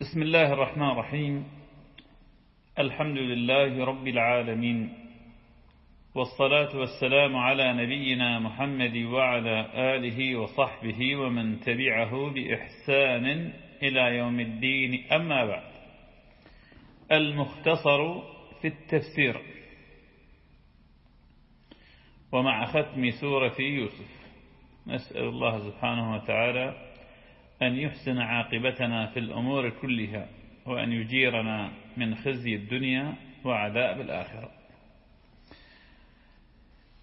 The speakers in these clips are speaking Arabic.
بسم الله الرحمن الرحيم. الحمد لله رب العالمين. والصلاة والسلام على نبينا محمد وعلى آله وصحبه ومن تبعه بإحسان إلى يوم الدين. أما بعد. المختصر في التفسير. ومع ختم سورة يوسف. نسأل الله سبحانه وتعالى أن يحسن عاقبتنا في الأمور كلها وأن يجيرنا من خزي الدنيا وعذاب الآخرة.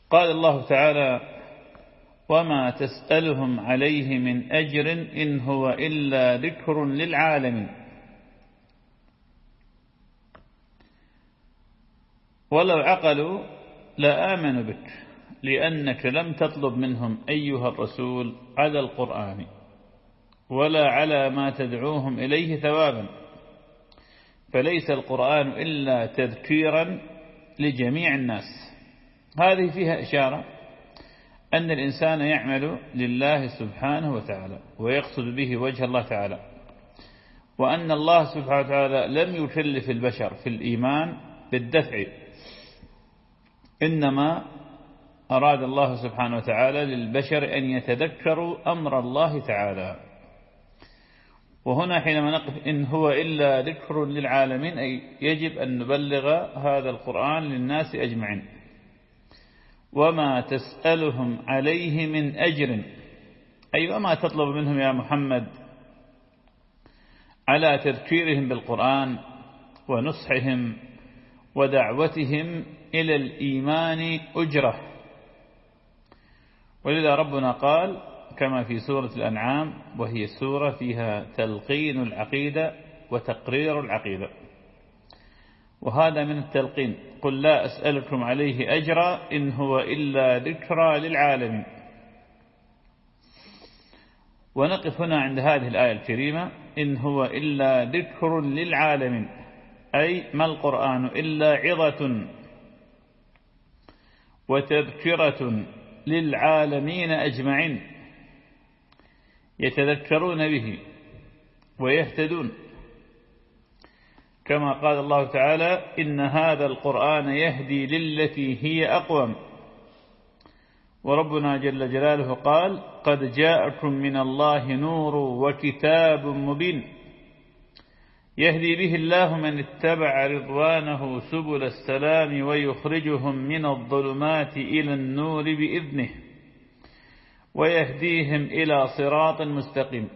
قال الله تعالى وما تسألهم عليه من أجر إن هو إلا ذكر للعالمين. ولو عقلوا لآمنوا بك لأنك لم تطلب منهم أيها الرسول على القرآن. ولا على ما تدعوهم إليه ثوابا. فليس القرآن إلا تذكيرا لجميع الناس. هذه فيها إشارة أن الإنسان يعمل لله سبحانه وتعالى ويقصد به وجه الله تعالى وأن الله سبحانه وتعالى لم يكلف البشر في الإيمان بالدفع إنما أراد الله سبحانه وتعالى للبشر أن يتذكروا أمر الله تعالى. وهنا حينما نقف إن هو إلا ذكر للعالمين أي يجب أن نبلغ هذا القرآن للناس أجمعين. وما تسألهم عليه من أجر. أي وما تطلب منهم يا محمد على تذكيرهم بالقرآن ونصحهم ودعوتهم إلى الإيمان أجرة. ولذا ربنا قال كما في سورة الأنعام وهي سورة فيها تلقين العقيدة وتقرير العقيدة. وهذا من التلقين. قل لا أسألكم عليه أجرا إن هو إلا ذكرى للعالمين. ونقف هنا عند هذه الآية الكريمة. إن هو إلا ذكر للعالمين. أي ما القرآن إلا عظة وتذكرة للعالمين أجمعين. يتذكرون به ويهتدون. كما قال الله تعالى إن هذا القرآن يهدي للتي هي أقوم. وربنا جل جلاله قال قد جاءكم من الله نور وكتاب مبين. يهدي به الله من اتبع رضوانه سبل السلام ويخرجهم من الظلمات إلى النور بإذنه. ويهديهم إلى صراط مستقيم.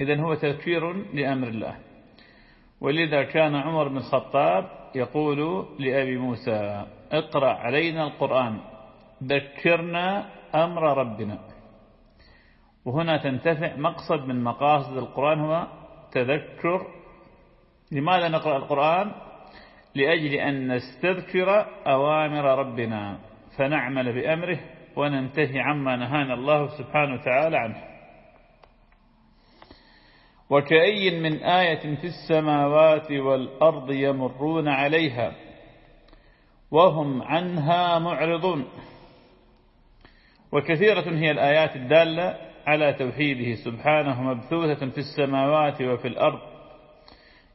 إذا هو تذكير لأمر الله. ولذا كان عمر بن الخطاب يقول لأبي موسى اقرأ علينا القرآن ذكرنا أمر ربنا. وهنا تنتفع مقصد من مقاصد القرآن هو تذكر. لماذا نقرأ القرآن؟ لأجل أن نستذكر أوامر ربنا فنعمل بأمره وننتهي عما نهانا الله سبحانه وتعالى عنه. وكأي من آية في السماوات والأرض يمرون عليها وهم عنها معرضون. وكثيرة هي الآيات الدالة على توحيده سبحانه مبثوثة في السماوات وفي الأرض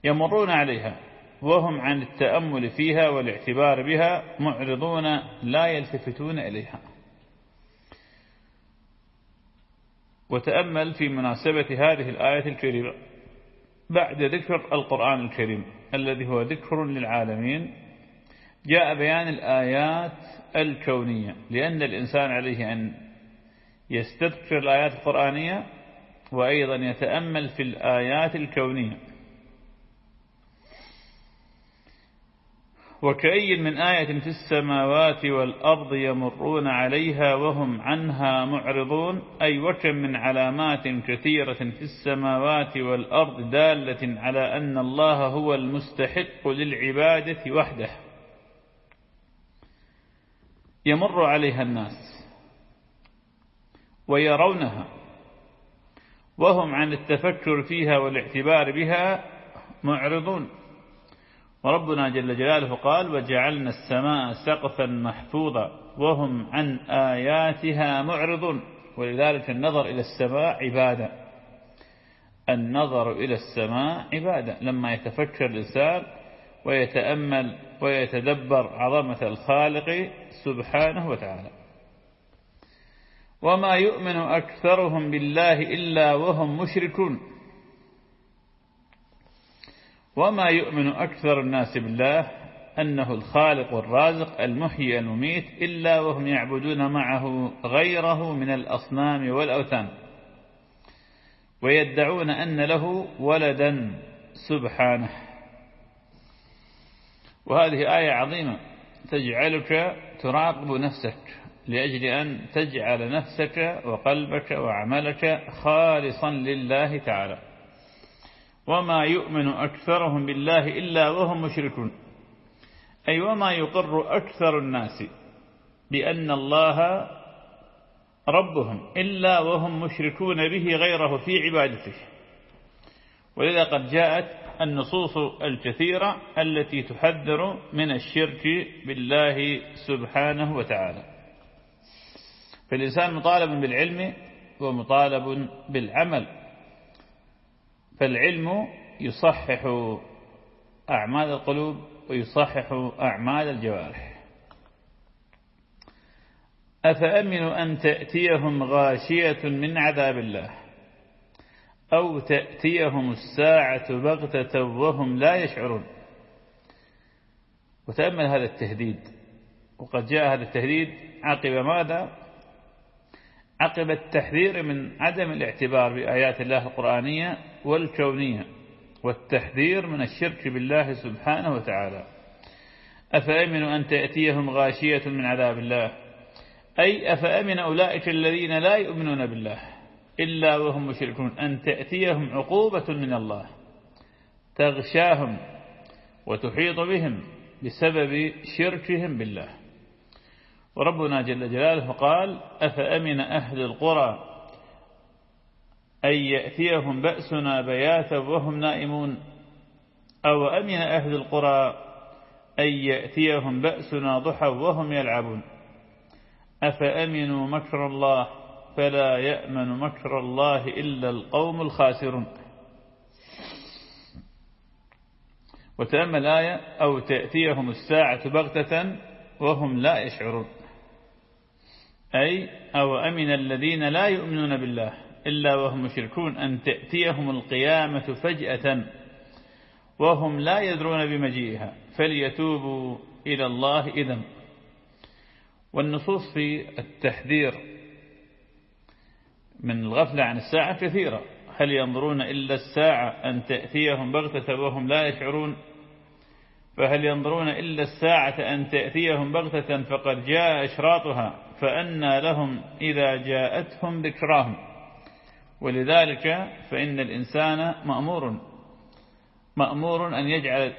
يمرون عليها وهم عن التأمل فيها والاعتبار بها معرضون لا يلتفتون إليها. وتأمل في مناسبة هذه الآية الكريمة بعد ذكر القرآن الكريم الذي هو ذكر للعالمين. جاء بيان الآيات الكونية لأن الإنسان عليه أن يستذكر الآيات القرآنية وأيضا يتأمل في الآيات الكونية. وكأي من آية في السماوات والأرض يمرون عليها وهم عنها معرضون؟ أي وكم من علامات كثيرة في السماوات والأرض دالة على أن الله هو المستحق للعبادة وحده. يمر عليها الناس ويرونها وهم عن التفكر فيها والاعتبار بها معرضون. وربنا جل جلاله قال وجعلنا السماء سقفا محفوظا وهم عن آياتها معرضون. ولذلك النظر إلى السماء عبادة. النظر إلى السماء عبادة. لما يتفكر الإنسان ويتأمل ويتدبر عظمة الخالق سبحانه وتعالى. وما يؤمن أكثرهم بالله إلا وهم مشركون. وما يؤمن أكثر الناس بالله أنه الخالق الرازق المحيي المميت إلا وهم يعبدون معه غيره من الأصنام والأوثان ويدعون أن له ولدا سبحانه. وهذه آية عظيمة. تجعلك تراقب نفسك لأجل أن تجعل نفسك وقلبك وعملك خالصا لله تعالى. وما يؤمن أكثرهم بالله إلا وهم مشركون. أي وما يقر أكثر الناس بأن الله ربهم إلا وهم مشركون به غيره في عبادته. ولذا قد جاءت النصوص الكثيرة التي تحذر من الشرك بالله سبحانه وتعالى. فالإنسان مطالب بالعلم ومطالب بالعمل. فالعلم يصحح أعمال القلوب ويصحح أعمال الجوارح. أفأمنوا أن تأتيهم غاشية من عذاب الله؟ أو تأتيهم الساعة بغتة وهم لا يشعرون؟ وتأمل هذا التهديد. وقد جاء هذا التهديد عقب ماذا؟ عقب التحذير من عدم الاعتبار بآيات الله القرآنية والكونية والتحذير من الشرك بالله سبحانه وتعالى. أفأمنوا أن تأتيهم غاشية من عذاب الله؟ أي أفأمن أولئك الذين لا يؤمنون بالله إلا وهم مشركون أن تأتيهم عقوبة من الله تغشاهم وتحيط بهم بسبب شركهم بالله؟ وربنا جل جلاله قال أفأمن أهل القرى أن يأتيهم بأسنا بياتا وهم نائمون؟ أو أمن أهل القرى أن يأتيهم بأسنا ضحى وهم يلعبون؟ أفأمنوا مكر الله؟ فلا يأمن مكر الله إلا القوم الخاسرون. وتأمل آية أو تأتيهم الساعة بغتة وهم لا يشعرون. أي أو أمن الذين لا يؤمنون بالله إلا وهم مشركون أن تأتيهم القيامة فجأة وهم لا يدرون بمجيئها فليتوبوا إلى الله إذن. والنصوص في التحذير من الغفلة عن الساعة كثيرة. هل ينظرون إلا الساعة أن تأتيهم بغتة وهم لا يشعرون؟ فهل ينظرون إلا الساعة أن تأتيهم بغتة فقد جاء إشراطها فأنى لهم إذا جاءتهم ذكراهم. ولذلك فإن الإنسان مأمور مأمور أن يجعل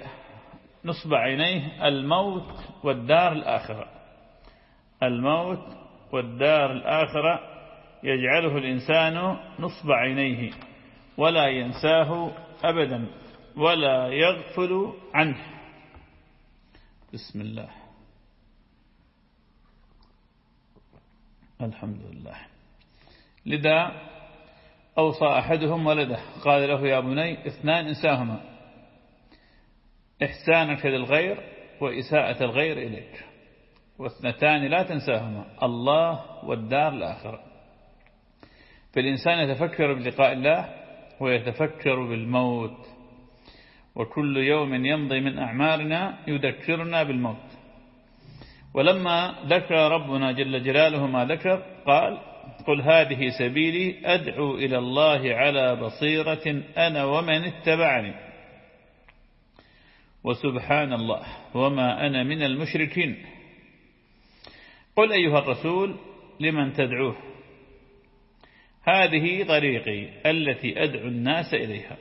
نصب عينيه الموت والدار الآخرة. الموت والدار الآخرة يجعله الإنسان نصب عينيه ولا ينساه أبدا ولا يغفل عنه. بسم الله. الحمد لله. لذا أوصى أحدهم ولده قال له يا بني اثنان انساهما إحسانك للغير وإساءة الغير إليك. واثنتان لا تنساهما الله والدار الآخرة. فالإنسان يتفكر بلقاء الله ويتفكر بالموت. وكل يوم يمضي من أعمارنا يذكرنا بالموت. ولما ذكر ربنا جل جلاله ما ذكر قال قل هذه سبيلي أدعو إلى الله على بصيرة أنا ومن اتبعني. وسبحان الله وما أنا من المشركين. قل أيها الرسول لمن تدعوه؟ هذه طريقي التي أدعو الناس إليها.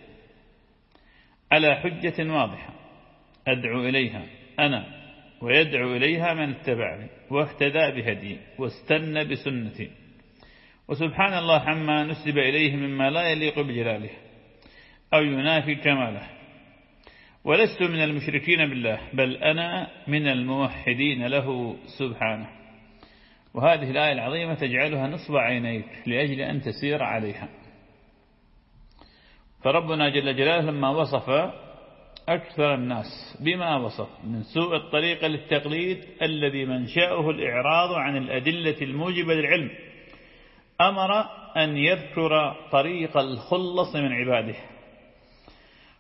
على حجة واضحة. أدعو إليها أنا ويدعو إليها من اتبعني واهتدى بهدي واستنى بسنتي. وسبحان الله عما نسب إليه مما لا يليق بجلاله أو ينافي كماله. ولست من المشركين بالله بل أنا من الموحدين له سبحانه. وهذه الآية العظيمة تجعلها نصب عينيك لأجل أن تسير عليها. فربنا جل جلاله لما وصف أكثر الناس بما وصف من سوء الطريقة للتقليد الذي منشأه الإعراض عن الأدلة الموجبة للعلم. أمر أن يذكر طريق الخلص من عباده.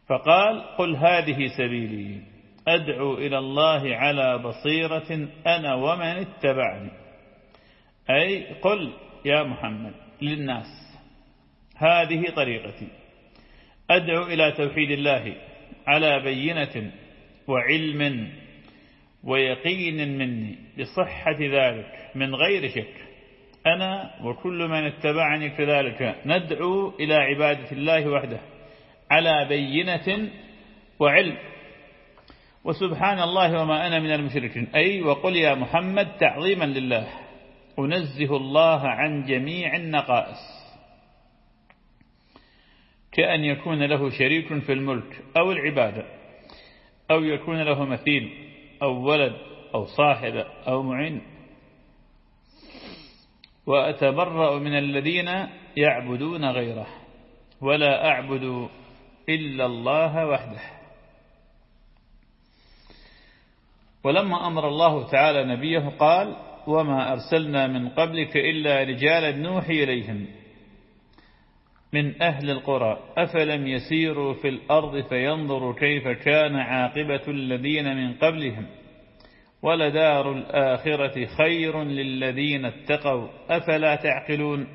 فقال قل هذه سبيلي. أدعو إلى الله على بصيرة أنا ومن اتبعني. أي قل يا محمد للناس هذه طريقتي. أدعو إلى توحيد الله على بينة وعلم ويقين مني بصحة ذلك من غير شك. أنا وكل من اتبعني كذلك ندعو إلى عبادة الله وحده على بينة وعلم. وسبحان الله وما أنا من المشركين. أي وقل يا محمد تعظيما لله. أنزه الله عن جميع النقائص. كأن يكون له شريك في الملك أو العبادة أو يكون له مثيل أو ولد أو صاحب أو معين. وأتبرأ من الذين يعبدون غيره ولا أعبد إلا الله وحده. ولما أمر الله تعالى نبيه قال وما أرسلنا من قبلك إلا رجالا نوحي إليهم. من أهل القرى أفلم يسيروا في الأرض فينظروا كيف كان عاقبة الذين من قبلهم؟ ولدار الآخرة خير للذين اتقوا أفلا تعقلون؟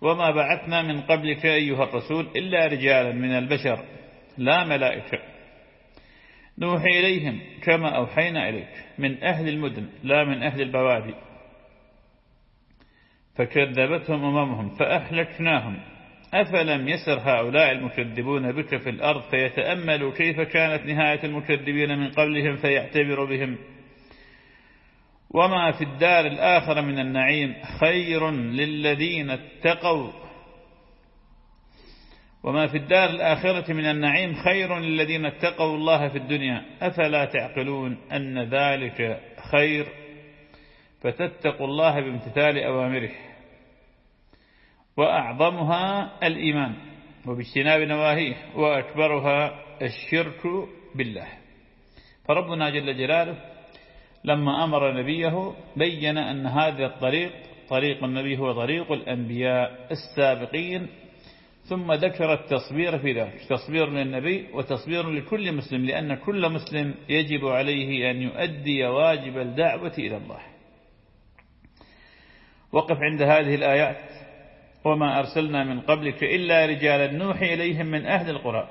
وما بعثنا من قبلك أيها الرسول إلا رجالا من البشر لا ملائكة. نوحي إليهم كما أوحينا إليك من أهل المدن لا من أهل البوادي. فكذبتهم أمامهم فأهلكناهم. أفلم يسر هؤلاء المكذبون بك في الأرض فيتأملوا كيف كانت نهاية المكذبين من قبلهم فيعتبر بهم؟ وما في الدار الآخرة من النعيم خير للذين اتقوا. وما في الدار الآخرة من النعيم خير للذين اتقوا الله في الدنيا. أفلا تعقلون أن ذلك خير فتتقوا الله بامتثال أوامره وأعظمها الإيمان وباجتناب نواهيه وأكبرها الشرك بالله فربنا جل جلاله لما أمر نبيه بين أن هذا الطريق طريق النبي هو طريق الأنبياء السابقين. ثم ذكر التصبير في ذلك تصبير للنبي وتصبير لكل مسلم لأن كل مسلم يجب عليه أن يؤدي واجب الدعوة إلى الله. وقف عند هذه الآيات. وما أرسلنا من قبلك إلا رجالا نوحي إليهم من أهل القرى.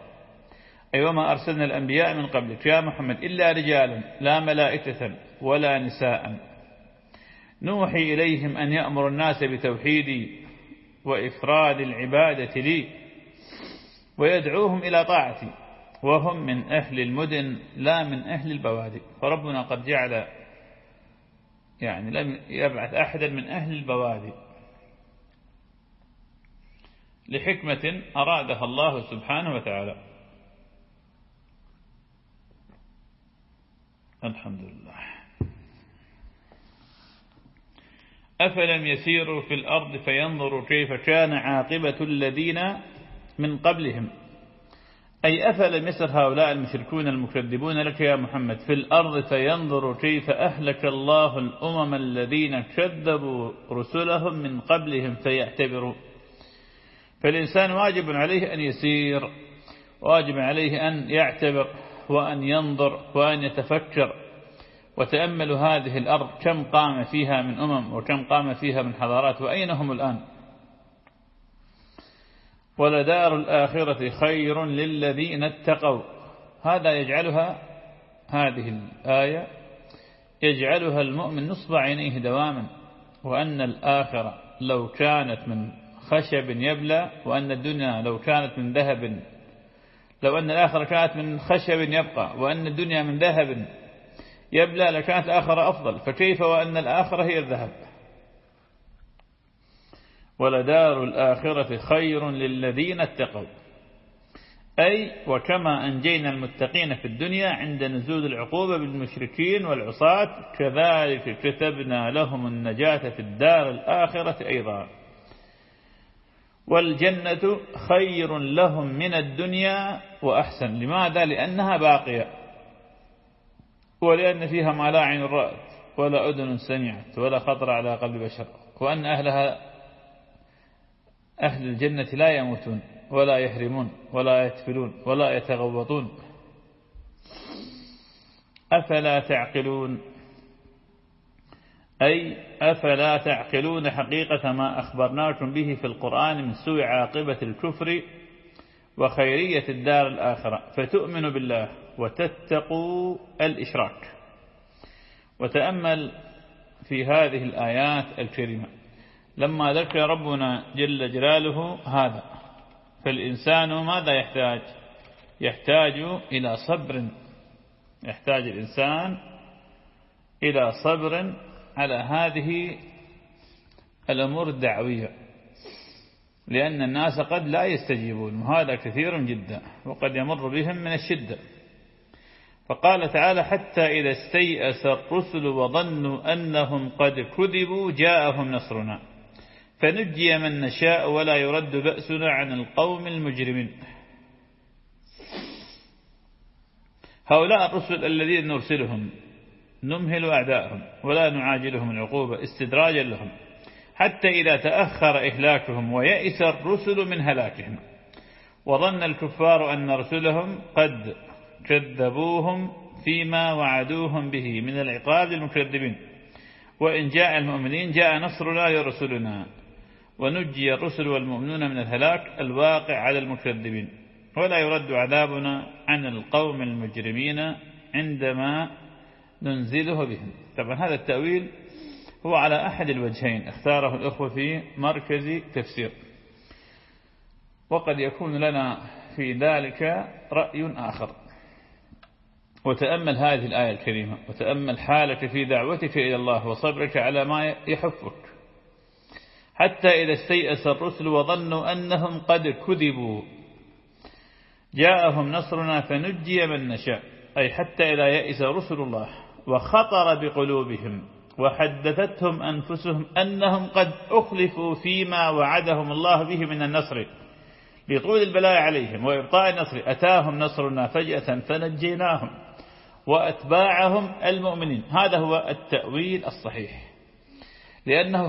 أي وما أرسلنا الأنبياء من قبلك. يا محمد إلا رجالا لا ملائكة ولا نساء. نوحي إليهم أن يأمر الناس بتوحيدي وإفراد العبادة لي ويدعوهم إلى طاعتي. وهم من أهل المدن لا من أهل البوادي. فربنا قد جعل يعني لم يبعث أحدا من أهل البوادي. لحكمة أرادها الله سبحانه وتعالى. الحمد لله. أفلم يسيروا في الأرض فينظروا كيف كان عاقبة الذين من قبلهم؟ أي أفلم يسر هؤلاء المشركون المكذبون لك يا محمد؟ في الأرض فينظروا كيف أهلك الله الأمم الذين كذبوا رسلهم من قبلهم فيعتبروا. فالإنسان واجب عليه أن يسير واجب عليه أن يعتبر وأن ينظر وأن يتفكر. وتأملوا هذه الأرض كم قام فيها من أمم وكم قام فيها من حضارات وأين هم الآن؟ ولدار الآخرة خير للذين اتقوا. هذا يجعلها هذه الآية يجعلها المؤمن نصب عينيه دواما وأن الآخرة لو كانت من خشب يبلى وأن الدنيا لو كانت من ذهب لو أن الآخرة كانت من خشب يبقى وأن الدنيا من ذهب يبلى لكانت الآخرة أفضل. فكيف وأن الآخرة هي الذهب؟ ولدار الآخرة خير للذين اتقوا. أي وكما أنجينا المتقين في الدنيا عند نزول العقوبة بالمشركين والعصاة كذلك كتبنا لهم النجاة في الدار الآخرة أيضا. والجنة خير لهم من الدنيا وأحسن. لماذا؟ لأنها باقية. ولأن فيها ما لا عين رأت ولا أذن سمعت ولا خطر على قلب بشر. وأن أهلها أهل الجنة لا يموتون ولا يحرمون ولا يتفلون ولا يتغوطون. أفلا تعقلون؟ أي أفلا تعقلون حقيقة ما أخبرناكم به في القرآن من سوء عاقبة الكفر وخيرية الدار الآخرة. فتؤمنوا بالله وتتقوا الإشراك. وتأمل في هذه الآيات الكريمة. لما ذكر ربنا جل جلاله هذا فالإنسان ماذا يحتاج؟ يحتاج إلى صبر. يحتاج الإنسان إلى صبر على هذه الأمور الدعوية لأن الناس قد لا يستجيبون وهذا كثير جدا وقد يمر بهم من الشدة. فقال تعالى حتى إذا استيأس الرسل وظنوا أنهم قد كذبوا جاءهم نصرنا. فنجي من نشاء ولا يرد بأسنا عن القوم المجرمين. هؤلاء الرسل الذين نرسلهم نمهل أعداءهم ولا نعاجلهم العقوبة استدراجا لهم حتى إذا تأخر إهلاكهم ويئس الرسل من هلاكهم. وظن الكفار أن رسلهم قد كذبوهم فيما وعدوهم به من العقاب للمكذبين وإن جاء المؤمنين جاء نصرنا لرسلنا ونجي الرسل والمؤمنون من الهلاك الواقع على المكذبين. ولا يرد عذابنا عن القوم المجرمين عندما ننزله بهم. طبعا هذا التأويل هو على أحد الوجهين اختاره الأخوة في مركز تفسير. وقد يكون لنا في ذلك رأي آخر. وتأمل هذه الآية الكريمة وتأمل حالك في دعوتك إلى الله وصبرك على ما يحفك حتى إذا استيأس الرسل وظنوا أنهم قد كذبوا. جاءهم نصرنا فنجي من نشاء أي حتى إذا يئس رسل الله وخطر بقلوبهم وحدثتهم أنفسهم أنهم قد أخلفوا فيما وعدهم الله به من النصر. لطول البلاء عليهم وإبطاء النصر أتاهم نصرنا فجأة فنجيناهم وأتباعهم المؤمنين. هذا هو التأويل الصحيح. لأنه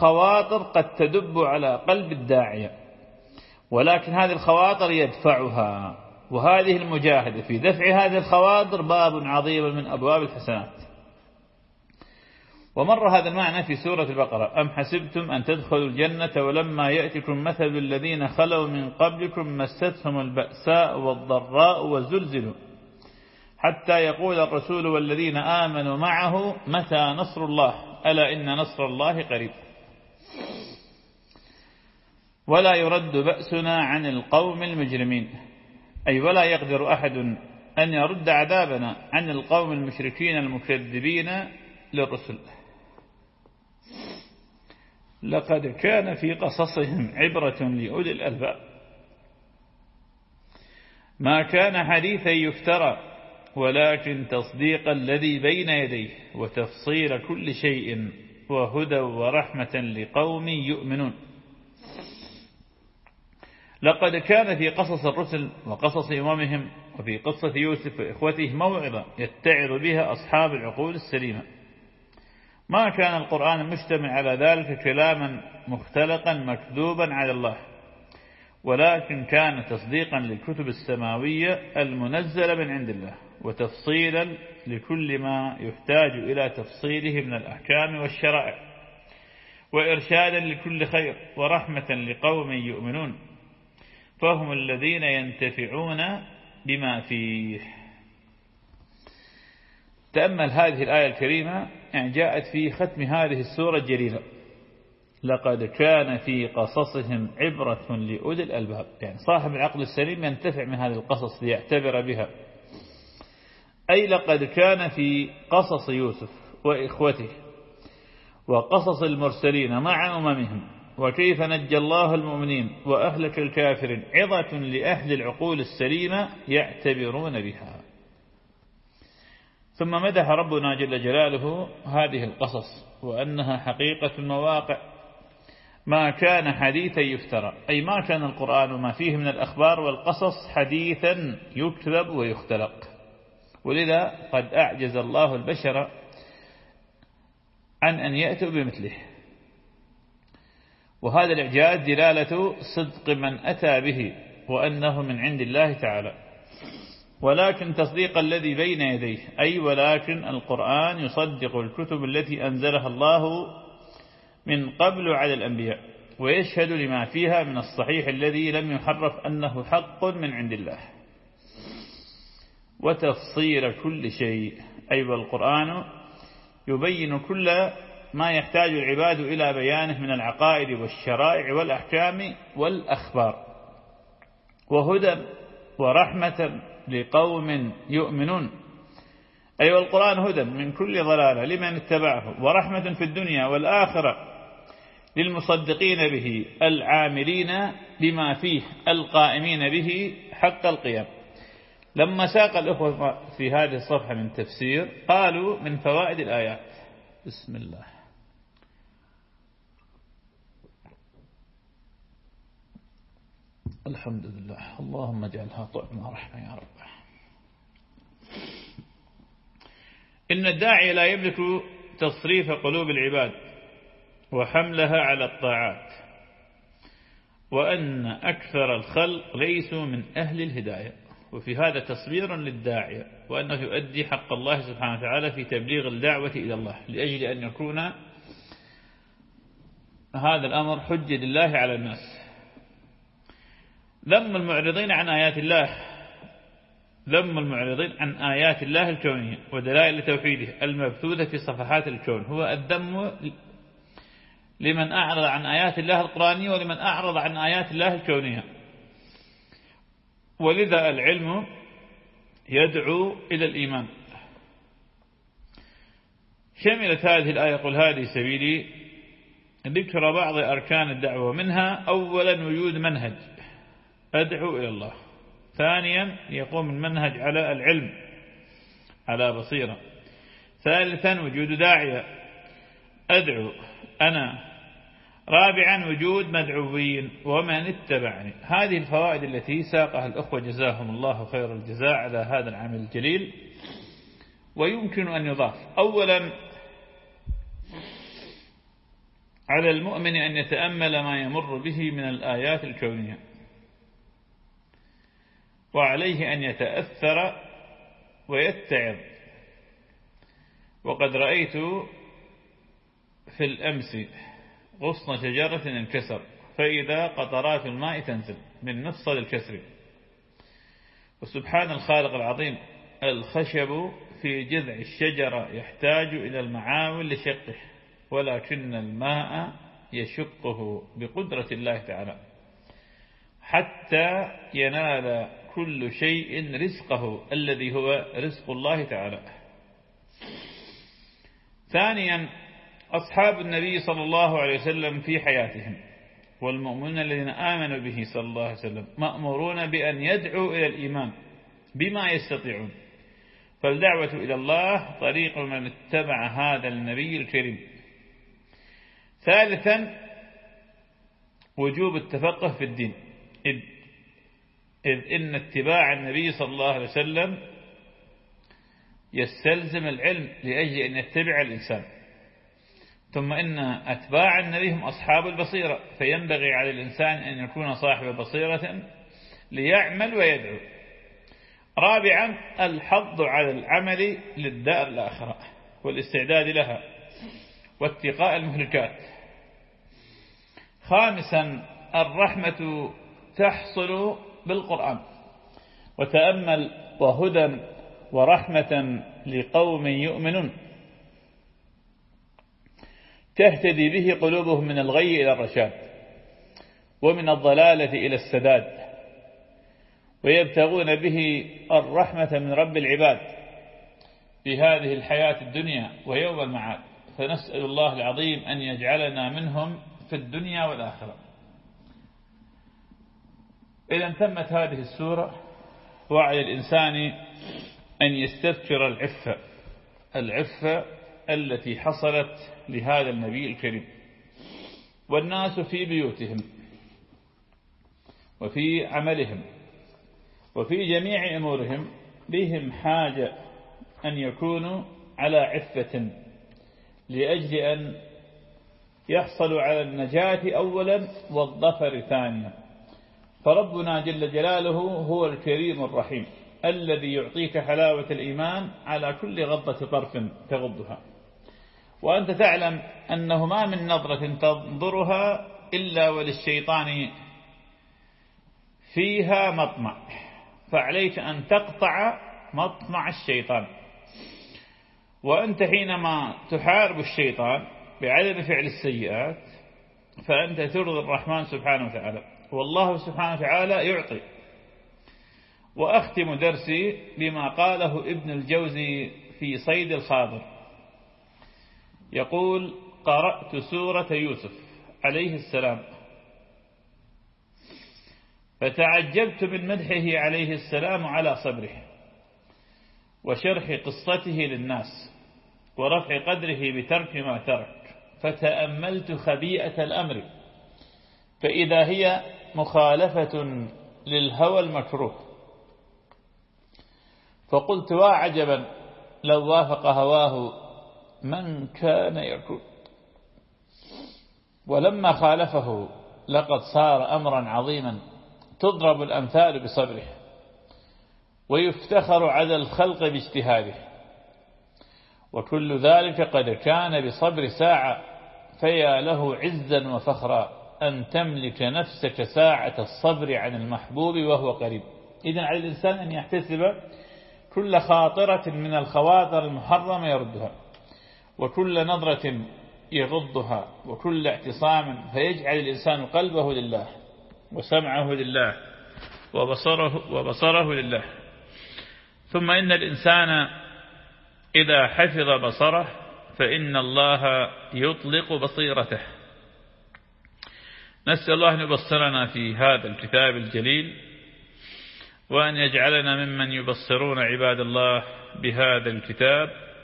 خواطر قد تدب على قلب الداعية. ولكن هذه الخواطر يدفعها. وهذه المجاهدة في دفع هذه الخواطر باب عظيم من أبواب الحسنات. ومر هذا المعنى في سورة البقرة. أم حسبتم أن تدخلوا الجنة ولما يأتكم مثل الذين خلوا من قبلكم مستهم البأساء والضراء وزلزلوا. حتى يقول الرسول والذين آمنوا معه متى نصر الله؟ ألا إن نصر الله قريب. ولا يرد بأسنا عن القوم المجرمين. أي ولا يقدر أحد أن يرد عذابنا عن القوم المشركين المكذبين للرسل. لقد كان في قصصهم عبرة لأولي الألباب. ما كان حديثا يفترى ولكن تصديق الذي بين يديه وتفصيل كل شيء وهدى ورحمة لقوم يؤمنون. لقد كان في قصص الرسل وقصص إمامهم وفي قصة يوسف وإخوته موعظة يتعظ بها أصحاب العقول السليمة. ما كان القرآن مجتمع على ذلك كلاما مختلقا مكذوبا على الله ولكن كان تصديقا للكتب السماوية المنزلة من عند الله. وتفصيلا لكل ما يحتاج إلى تفصيله من الأحكام والشرائع. وإرشادا لكل خير ورحمة لقوم يؤمنون. فهم الذين ينتفعون بما فيه. تأمل هذه الآية الكريمة يعني جاءت في ختم هذه السورة الجليلة. لقد كان في قصصهم عبرة لأولي الألباب. يعني صاحب العقل السليم ينتفع من هذه القصص ليعتبر بها. أي لقد كان في قصص يوسف وإخوته وقصص المرسلين مع أممهم وكيف نجى الله المؤمنين وأهلك الكافرين عظة لأهل العقول السليمة يعتبرون بها. ثم مدح ربنا جل جلاله هذه القصص وأنها حقيقة المواقع. ما كان حديثا يفترى أي ما كان القرآن وما فيه من الأخبار والقصص حديثا يكتب ويختلق. ولذا قد أعجز الله البشر عن أن يأتوا بمثله. وهذا الإعجاز دلالة صدق من أتى به وأنه من عند الله تعالى. ولكن تصديق الذي بين يديه أي ولكن القرآن يصدق الكتب التي أنزلها الله من قبل على الأنبياء ويشهد لما فيها من الصحيح الذي لم يحرف أنه حق من عند الله. وتفصيل كل شيء. أي والقرآن يبين كل ما يحتاج العباد إلى بيانه من العقائد والشرائع والأحكام والأخبار. وهدى ورحمة لقوم يؤمنون. أي أيوة والقرآن هدى من كل ضلالة لمن اتبعه ورحمة في الدنيا والآخرة للمصدقين به العاملين بما فيه القائمين به حق القيام. لما ساق الأخوة في هذه الصفحة من تفسير قالوا من فوائد الآيات. بسم الله. الحمد لله. اللهم اجعلها طعمة رحمة يا رب. إن الداعي لا يملك تصريف قلوب العباد وحملها على الطاعات وأن أكثر الخلق ليسوا من أهل الهداية. وفي هذا تصوير للداعية وأنه يؤدي حق الله سبحانه وتعالى في تبليغ الدعوة إلى الله لأجل أن يكون هذا الأمر حجة لله على الناس. ذم المعرضين عن آيات الله ذم المعرضين عن آيات الله الكونية ودلائل توحيده المبثوثة في صفحات الكون. هو الذم لمن أعرض عن آيات الله القرآنية ولمن أعرض عن آيات الله الكونية. ولذا العلم يدعو إلى الإيمان. شملت هذه الآية قل هذه سبيلي ذكر بعض أركان الدعوة منها أولا وجود منهج أدعو إلى الله. ثانيا يقوم المنهج على العلم على بصيرة. ثالثا وجود داعية أدعو أنا رابعا وجود مدعوين ومن اتبعني. هذه الفوائد التي ساقها الأخوة جزاهم الله خير الجزاء على هذا العمل الجليل ويمكن أن يضاف. أولا على المؤمن أن يتأمل ما يمر به من الآيات الكونية وعليه أن يتأثر ويتعظ. وقد رأيت في الأمس غصن شجرة انكسر فإذا قطرات الماء تنزل من مفصل الكسر. وسبحان الخالق العظيم الخشب في جذع الشجرة يحتاج إلى المعاول لشقه ولكن الماء يشقه بقدرة الله تعالى. حتى ينال كل شيء رزقه الذي هو رزق الله تعالى. ثانيا أصحاب النبي صلى الله عليه وسلم في حياتهم. والمؤمنون الذين آمنوا به صلى الله عليه وسلم مأمورون بأن يدعوا إلى الإيمان بما يستطيعون. فالدعوة إلى الله طريق من اتبع هذا النبي الكريم. ثالثا وجوب التفقه في الدين. إذ, إن اتباع النبي صلى الله عليه وسلم يستلزم العلم لأجل أن يتبع الإنسان. ثم إن أتباع النبي هم أصحاب البصيرة فينبغي على الإنسان أن يكون صاحب بصيرة ليعمل ويدعو. رابعا الحظ على العمل للدار الآخرة والاستعداد لها واتقاء المهلكات. خامسا الرحمة تحصل بالقرآن. وتأمل وهدى ورحمة لقوم يؤمنون. تهتدي به قلوبهم من الغي إلى الرشاد ومن الضلالة إلى السداد ويبتغون به الرحمة من رب العباد في هذه الحياة الدنيا ويوم المعاد. فنسأل الله العظيم أن يجعلنا منهم في الدنيا والآخرة. إذا تمت هذه السورة وعلى الإنسان أن يستذكر العفة. العفة التي حصلت لهذا النبي الكريم. والناس في بيوتهم وفي عملهم وفي جميع أمورهم بهم حاجة أن يكونوا على عفة لأجل أن يحصلوا على النجاة أولا والظفر ثانيا. فربنا جل جلاله هو الكريم الرحيم الذي يعطيك حلاوة الإيمان على كل غضة طرف تغضها. وأنت تعلم أنه ما من نظرة تنظرها إلا وللشيطان فيها مطمع فعليك أن تقطع مطمع الشيطان. وأنت حينما تحارب الشيطان بعدم فعل السيئات فأنت ترضي الرحمن سبحانه وتعالى. والله سبحانه وتعالى يعطي. وأختم درسي بما قاله ابن الجوزي في صيد الخاضر. يقول قرأت سورة يوسف عليه السلام. فتعجبت من مدحه عليه السلام على صبره وشرح قصته للناس ورفع قدره بترك ما ترك. فتأملت خبيئة الأمر فإذا هي مخالفة للهوى المكروه. فقلت وعجبا لو وافق هواه من كان يكون ولما خالفه لقد صار أمرا عظيما تضرب الأمثال بصبره ويفتخر على الخلق باجتهاده. وكل ذلك قد كان بصبر ساعة فيا له عزا وفخرا أن تملك نفسك ساعة الصبر عن المحبوب وهو قريب. إذن على الإنسان أن يحتسب كل خاطرة من الخواطر المحرمة يردها. وكل نظرة يغضها وكل اعتصام فيجعل الإنسان قلبه لله وسمعه لله وبصره, وبصره لله. ثم إن الإنسان إذا حفظ بصره فإن الله يطلق بصيرته. نسأل الله أن يبصرنا في هذا الكتاب الجليل وأن يجعلنا ممن يبصرون عباد الله بهذا الكتاب